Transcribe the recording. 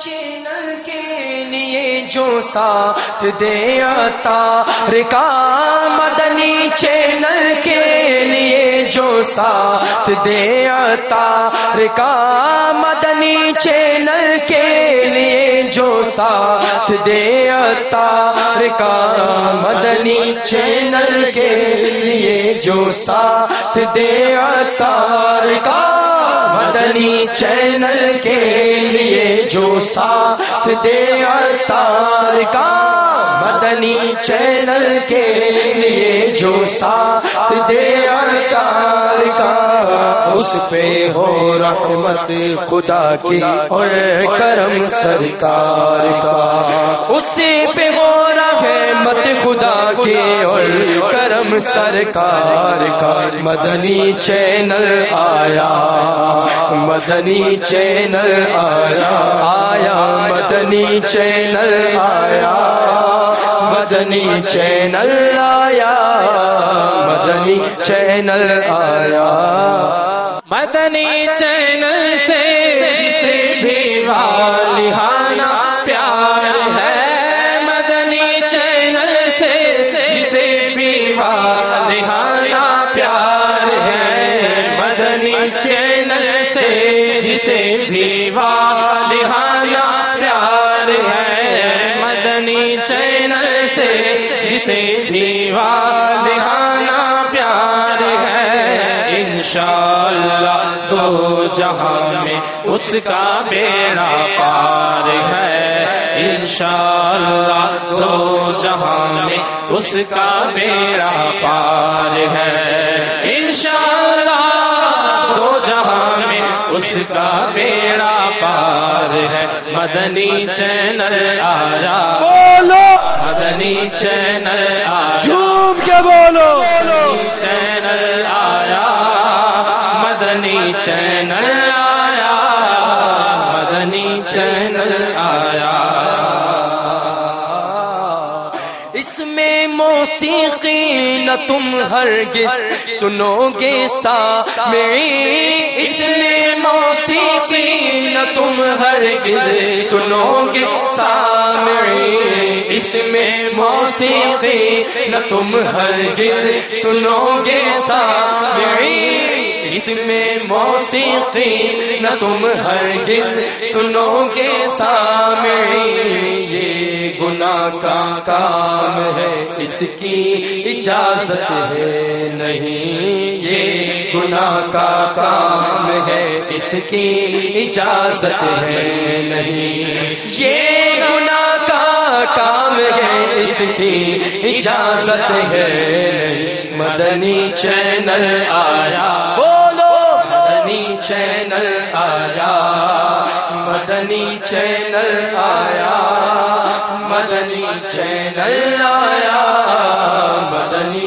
Channel کے لیے جو ساتھ دے آتا رکا مدنی چینل کے لیے جو ساتھ دے آتا رکا مدنی چینل کے لیے جو ساتھ دے آتا رکا مدنی چینل کے لیے جو ساتھ دے آتا رکا مدنی چینل کے لیے جو ساتھ دے تار کا۔ مدنی چینل کے لیے جو ساتھ دے تار کا۔ اس پہ ہو رحمت خدا کی اور کرم سرکار کا۔ اس پہ ہو رحمت خدا کی اور کرم سرکار کا۔ مدنی چینل آیا۔ مدنی چینل آیا آیا، مدنی چینل آیا، مدنی چینل آیا، مدنی چینل آیا۔ مدنی چینل سے جسے بھی والہانا بھی پیار ہے مدنی چینل سے، جسے بھی پیار ہے۔ انشاءاللہ دو جہاں میں اس کا بیڑا پار ہے۔ انشاءاللہ دو جہاں میں اس کا بیڑا پار ہے۔ پار ہے۔ مدنی چینل آیا۔ بولو۔ مدنی چینل آیا۔ جھوم کے بولو۔ مدنی چینل آیا۔ مدنی چینل آیا۔ مدنی چینل آیا۔ اس میں موسیقی نہ تم ہرگز سنو گے سا۔ اس میں تم ہر ہرگز سنو گے سامعین اس میں موسیقی، نہ تم ہرگز سنو گے سامعین اس میں موسیقی، نہ تم ہرگز سنو گے سامعین کا کام ہے، اس کی اجازت ہے نہیں۔ یہ گناہ کا کام ہے، اس کی اجازت ہے نہیں۔ یہ گناہ کا کام ہے، اس کی اجازت ہے نہیں۔ مدنی چینل آیا۔ بولو۔ مدنی چینل آیا۔ مدنی چینل آیا۔ مدنی چینل آیا مدنی